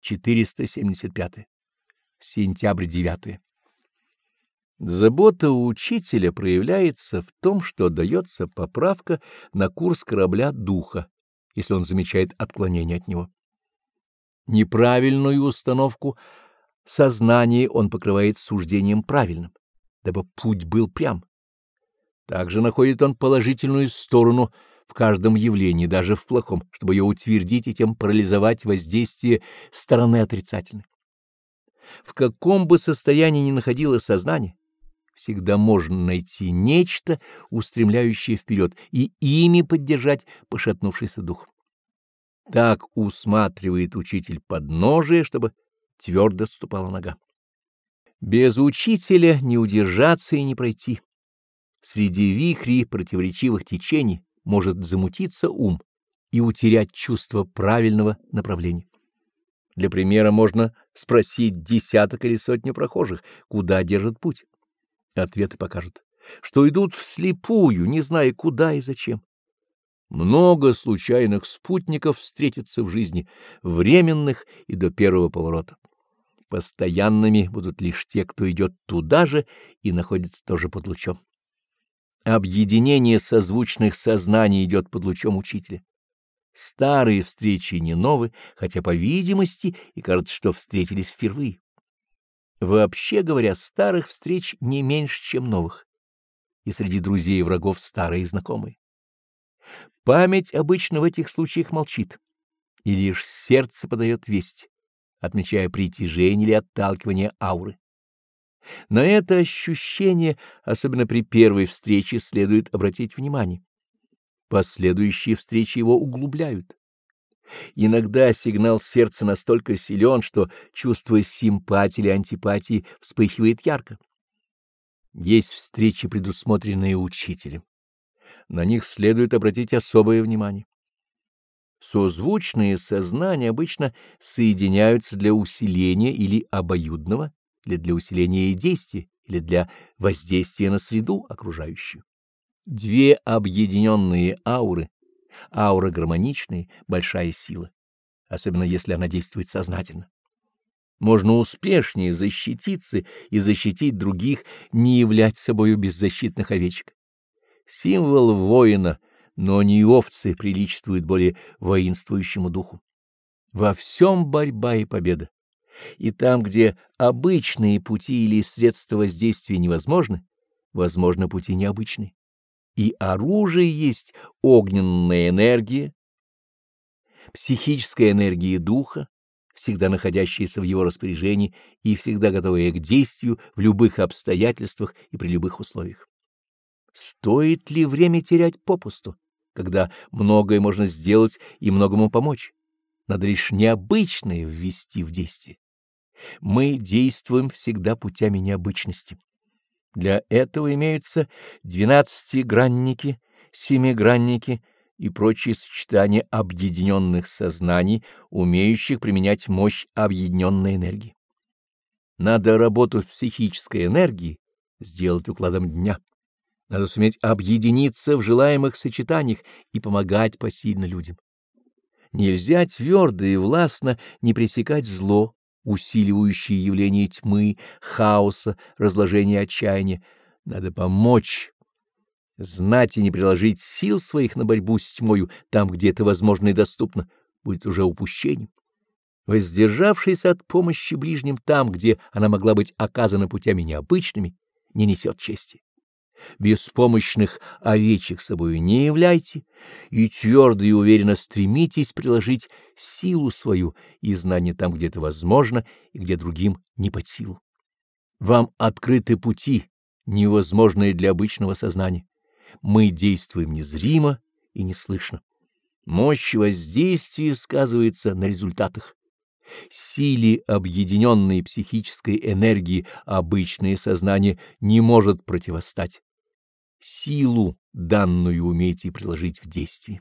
475. Сентябрь 9. Забота учителя проявляется в том, что дается поправка на курс корабля духа, если он замечает отклонение от него. Неправильную установку сознания он покрывает суждением правильным, дабы путь был прям. Также находит он положительную сторону в каждом явлении, даже в плохом, чтобы ее утвердить и тем парализовать воздействие стороны отрицательной. В каком бы состоянии ни находилось сознание, всегда можно найти нечто, устремляющее вперед, и ими поддержать пошатнувшийся дух. Так усматривает учитель подножие, чтобы твердо ступала нога. Без учителя не удержаться и не пройти. Среди вихрей противоречивых течений может замутиться ум и утерять чувство правильного направления. Для примера можно спросить десяток или сотню прохожих, куда держат путь. Ответы покажут, что идут вслепую, не зная куда и зачем. Много случайных спутников встретится в жизни, временных и до первого поворота. Постоянными будут лишь те, кто идет туда же и находится тоже под лучом. Объединение созвучных сознаний идет под лучом учителя. Старые встречи не новы, хотя, по видимости, и кажется, что встретились впервые. Вообще говоря, старых встреч не меньше, чем новых. И среди друзей и врагов старые знакомые. Память обычно в этих случаях молчит, и лишь сердце подает весть, отмечая притяжение или отталкивание ауры. На это ощущение, особенно при первой встрече, следует обратить внимание. Последующие встречи его углубляют. Иногда сигнал сердца настолько силен, что чувство симпатии или антипатии вспыхивает ярко. Есть встречи, предусмотренные учителем. На них следует обратить особое внимание. Созвучные сознания обычно соединяются для усиления или обоюдного или для усиления действия, или для воздействия на среду окружающую. Две объединенные ауры, аура гармоничная, большая сила, особенно если она действует сознательно. Можно успешнее защититься и защитить других, не являть собою беззащитных овечек. Символ воина, но не овцы, приличествует более воинствующему духу. Во всем борьба и победа и там, где обычные пути или средства воздействия невозможны, возможны пути необычные. И оружие есть огненная энергия, психическая энергия духа, всегда находящаяся в его распоряжении и всегда готовая к действию в любых обстоятельствах и при любых условиях. Стоит ли время терять попусту, когда многое можно сделать и многому помочь? Надо лишь необычное ввести в действие. Мы действуем всегда путями необычности. Для этого имеются двенадцатигранники, семигранники и прочие сочетания объединенных сознаний, умеющих применять мощь объединенной энергии. Надо работу с психической энергией сделать укладом дня. Надо суметь объединиться в желаемых сочетаниях и помогать посильно людям. Нельзя твердо и властно не пресекать зло, усиливающие явления тьмы, хаоса, разложения отчаяния. Надо помочь, знать и не приложить сил своих на борьбу с тьмою там, где это возможно и доступно, будет уже упущением. Воздержавшись от помощи ближним там, где она могла быть оказана путями необычными, не несет чести беспомощных овечек собою не являйте, и твердо и уверенно стремитесь приложить силу свою и знание там, где это возможно и где другим не под силу. Вам открыты пути, невозможные для обычного сознания. Мы действуем незримо и неслышно. Мощь воздействия сказывается на результатах. Силе объединенной психической энергии обычное сознание не может противостать силу данную умейте приложить в действии.